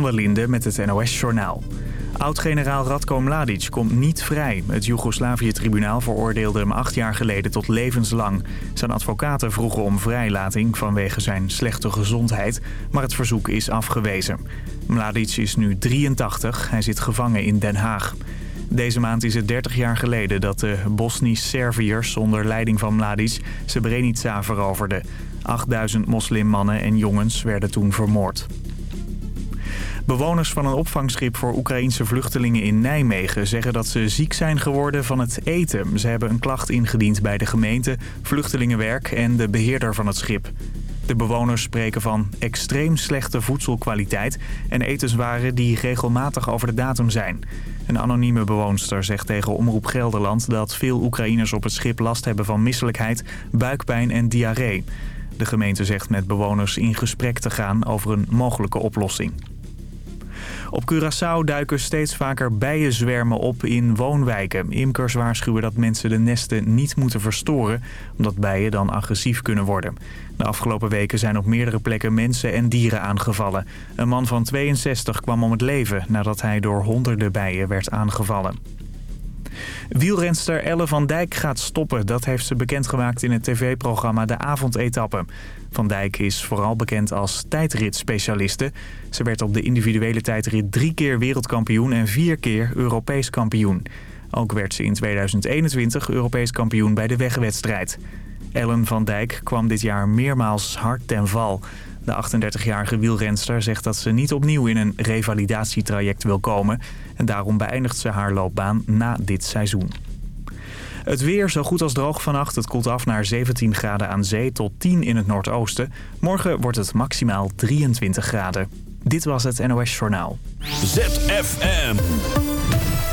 van der Linde met het NOS-journaal. Oud-generaal Radko Mladic komt niet vrij. Het Joegoslavië-tribunaal veroordeelde hem acht jaar geleden tot levenslang. Zijn advocaten vroegen om vrijlating vanwege zijn slechte gezondheid, maar het verzoek is afgewezen. Mladic is nu 83, hij zit gevangen in Den Haag. Deze maand is het 30 jaar geleden dat de Bosnisch-Serviërs onder leiding van Mladic Srebrenica veroverden. 8000 moslimmannen en jongens werden toen vermoord. Bewoners van een opvangschip voor Oekraïnse vluchtelingen in Nijmegen zeggen dat ze ziek zijn geworden van het eten. Ze hebben een klacht ingediend bij de gemeente, Vluchtelingenwerk en de beheerder van het schip. De bewoners spreken van extreem slechte voedselkwaliteit en etenswaren die regelmatig over de datum zijn. Een anonieme bewoonster zegt tegen Omroep Gelderland dat veel Oekraïners op het schip last hebben van misselijkheid, buikpijn en diarree. De gemeente zegt met bewoners in gesprek te gaan over een mogelijke oplossing. Op Curaçao duiken steeds vaker bijenzwermen op in woonwijken. Imkers waarschuwen dat mensen de nesten niet moeten verstoren... omdat bijen dan agressief kunnen worden. De afgelopen weken zijn op meerdere plekken mensen en dieren aangevallen. Een man van 62 kwam om het leven nadat hij door honderden bijen werd aangevallen. Wielrenster Elle van Dijk gaat stoppen. Dat heeft ze bekendgemaakt in het tv-programma De Avondetappe. Van Dijk is vooral bekend als tijdritspecialiste. Ze werd op de individuele tijdrit drie keer wereldkampioen en vier keer Europees kampioen. Ook werd ze in 2021 Europees kampioen bij de wegwedstrijd. Ellen van Dijk kwam dit jaar meermaals hard ten val. De 38-jarige wielrenster zegt dat ze niet opnieuw in een revalidatietraject wil komen. En daarom beëindigt ze haar loopbaan na dit seizoen. Het weer zo goed als droog vannacht. Het koelt af naar 17 graden aan zee tot 10 in het noordoosten. Morgen wordt het maximaal 23 graden. Dit was het NOS Journaal. ZFM.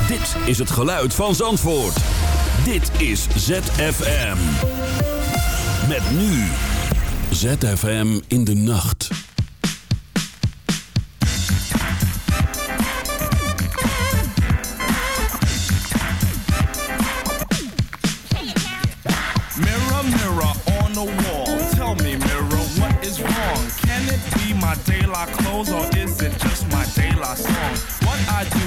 Dit is het geluid van Zandvoort. Dit is ZFM. Met nu. ZFM in de nacht. My daylight clothes or is it just my daylight song? What I do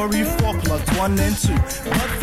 Glory for plug one and two.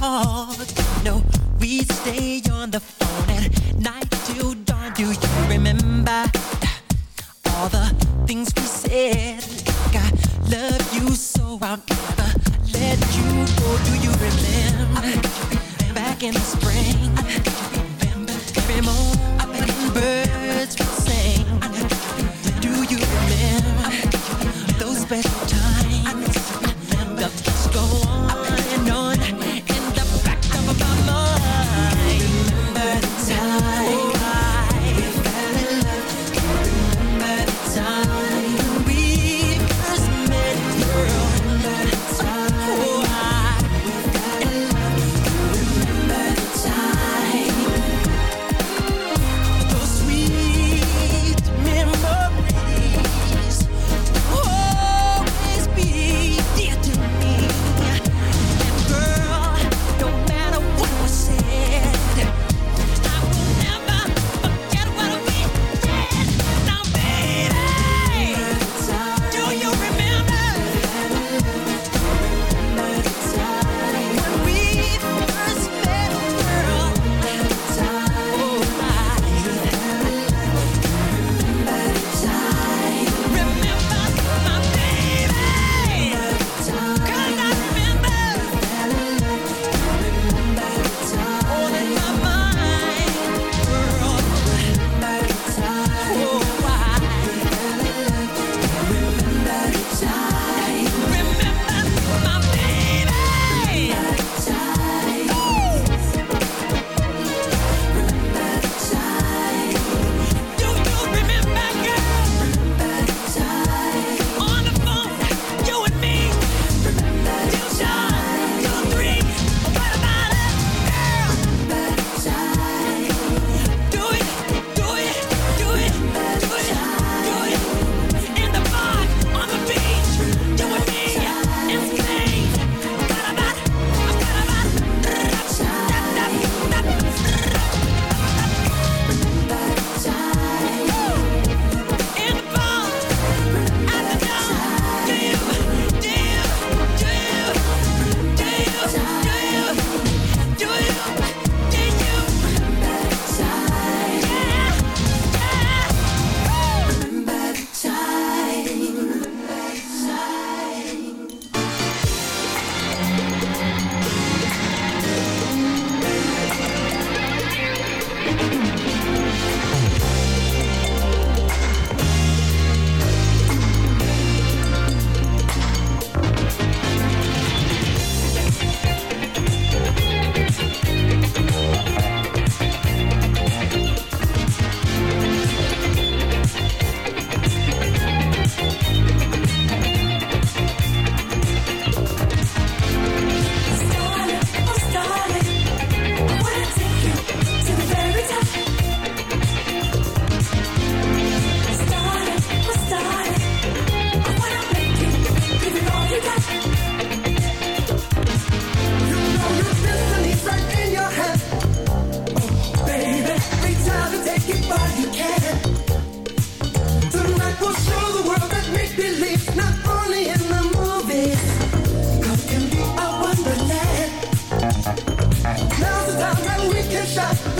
Talk? No, we'd stay on the Now's the time that we can shine.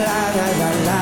la la la la,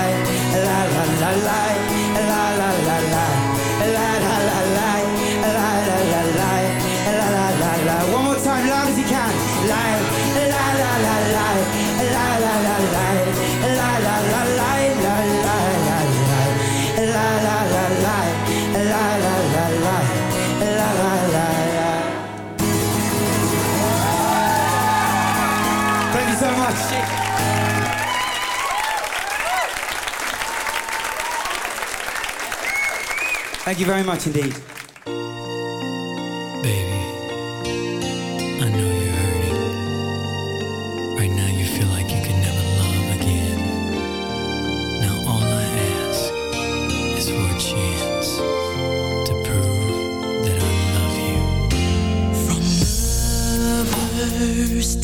Thank you very much indeed. Baby, I know you're hurting. Right now you feel like you can never love again. Now all I ask is for a chance to prove that I love you. From the first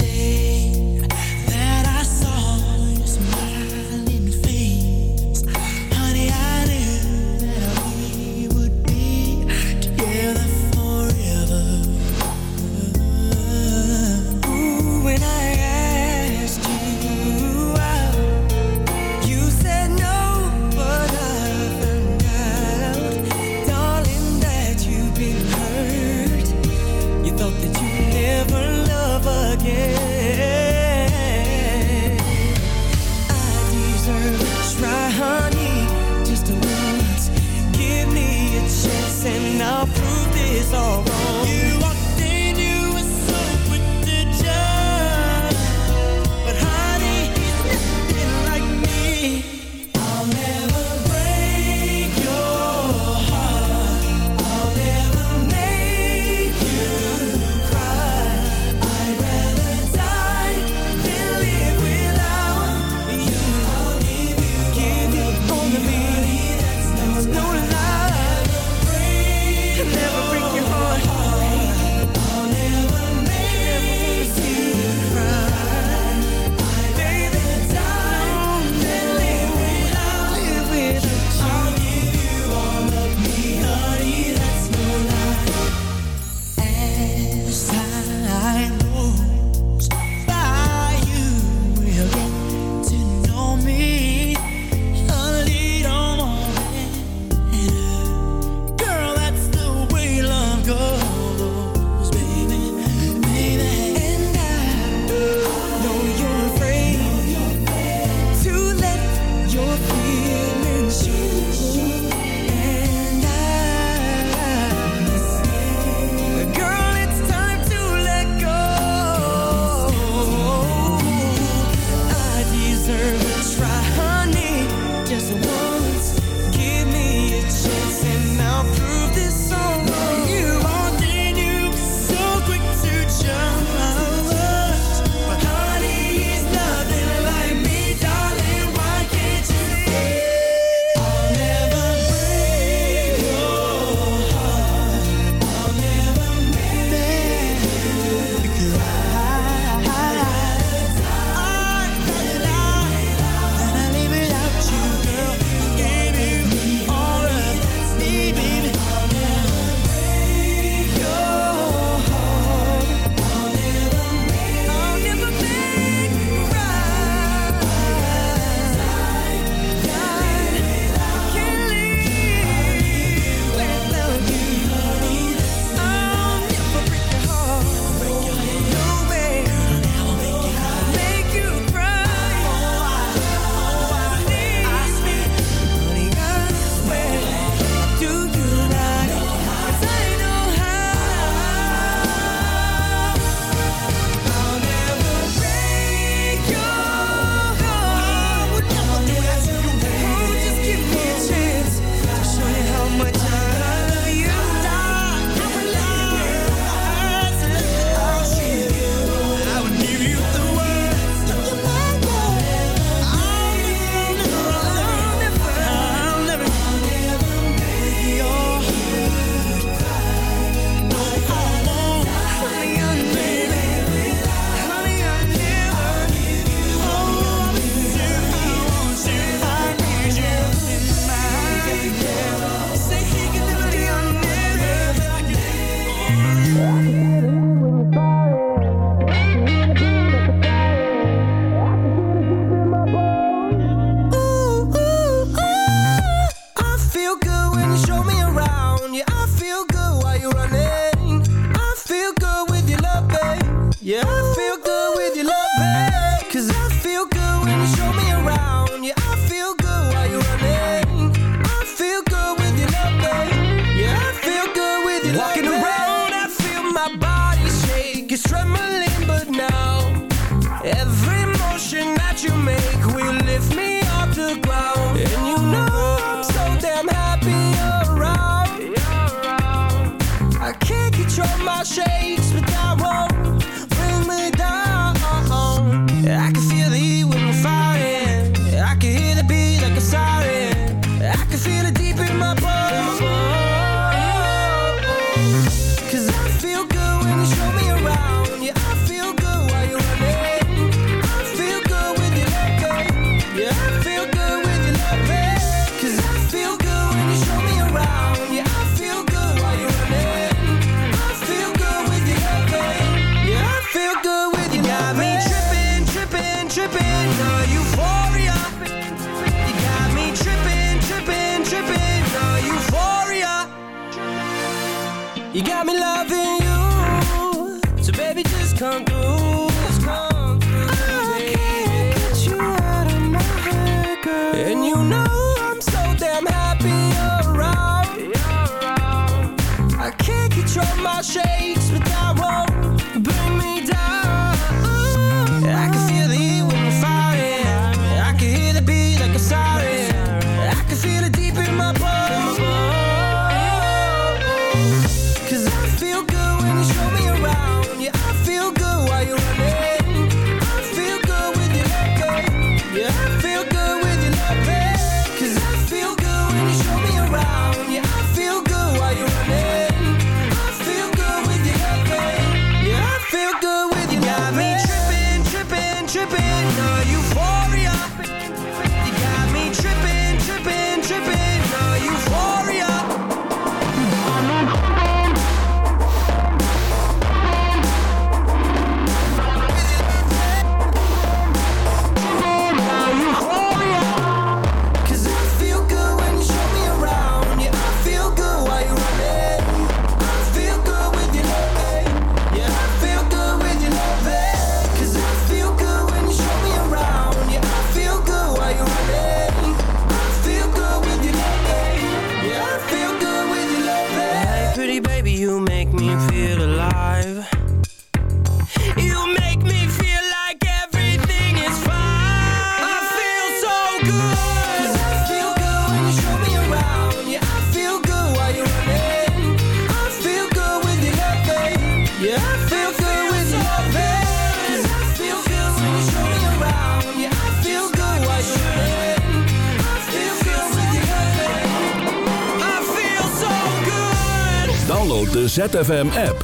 Download de ZFM-app.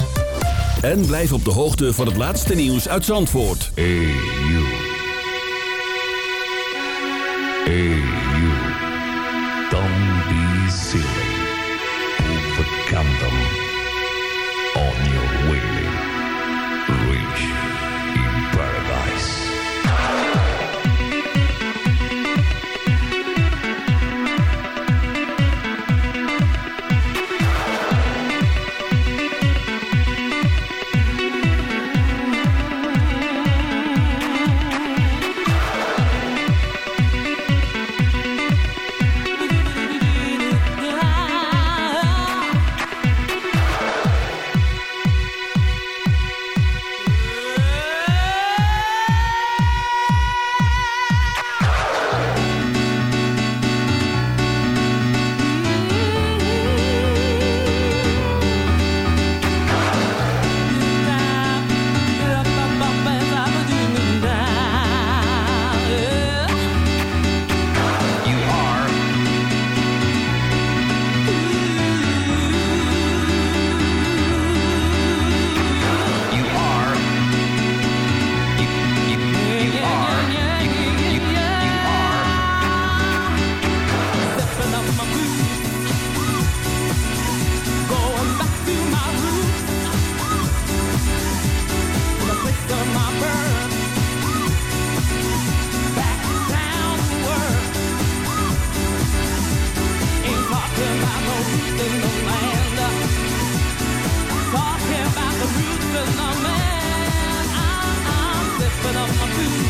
En blijf op de hoogte van het laatste nieuws uit Zandvoort. Hey you. Hey. Don't be. Up my boots.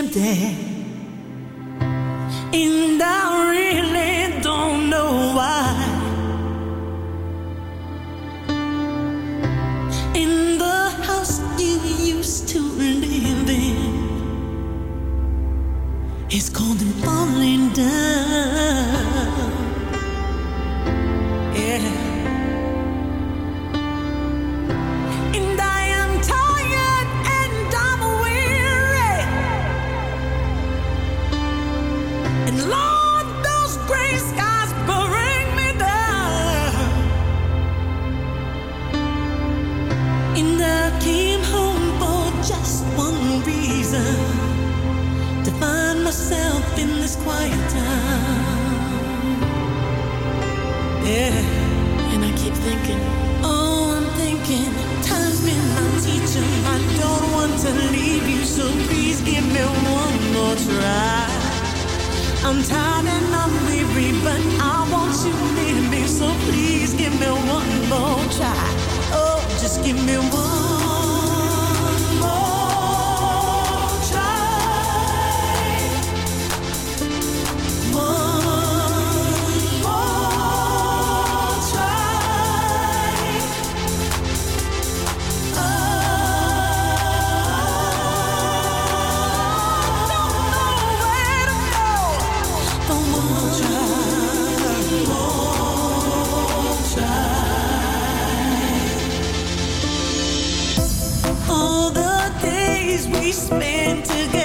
Empty. Spent together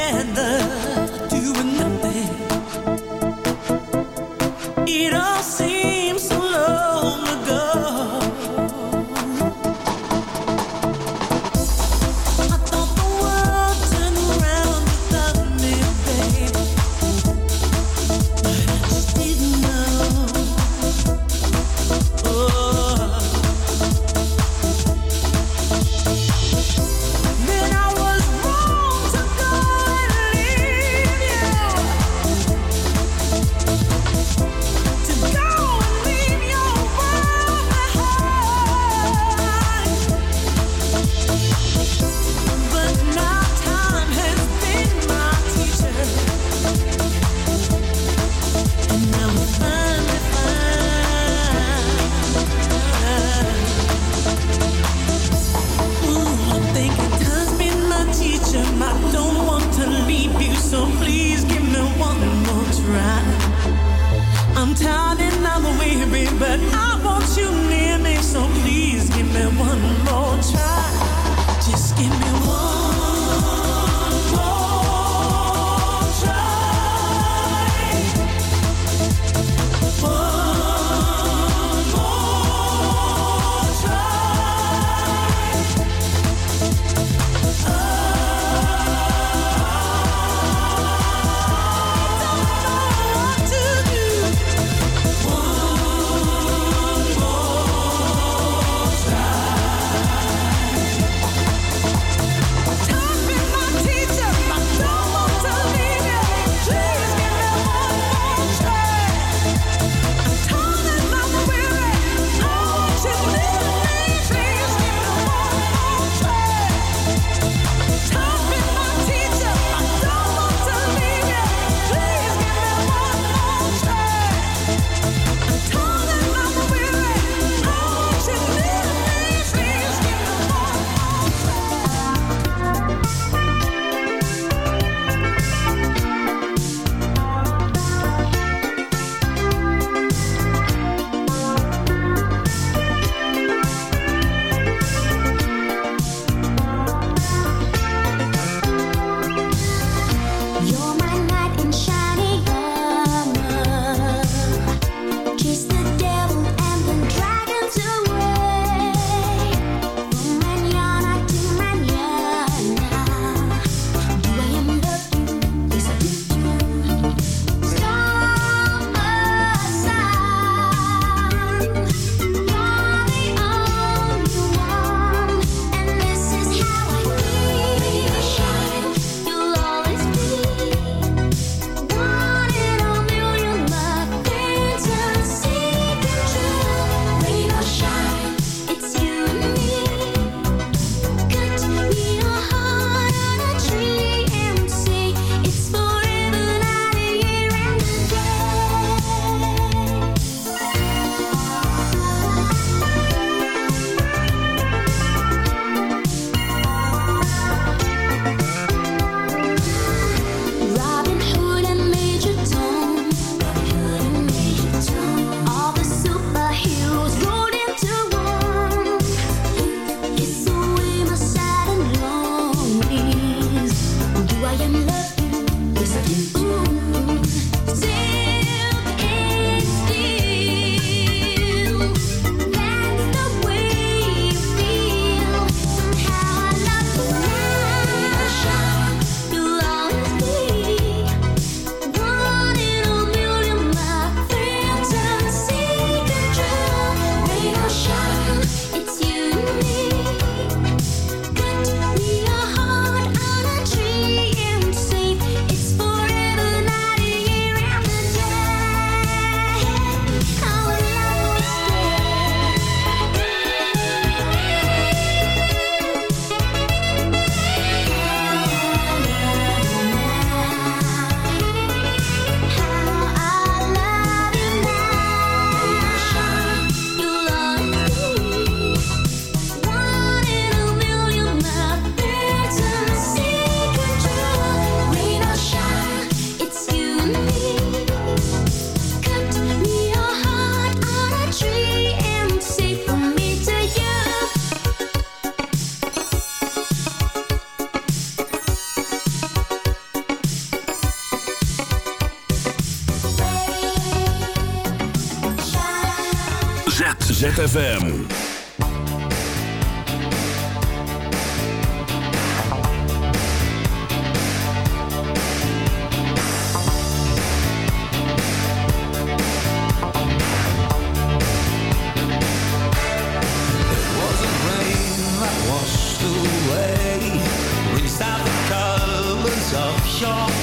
shore.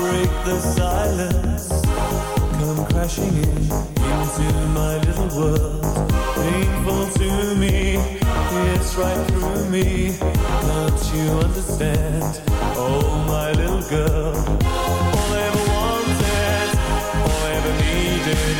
break the silence. Come crashing in into my little world. Painful to me, it's right through me. Don't you understand? Oh, my little girl. All I ever wanted, all I ever needed.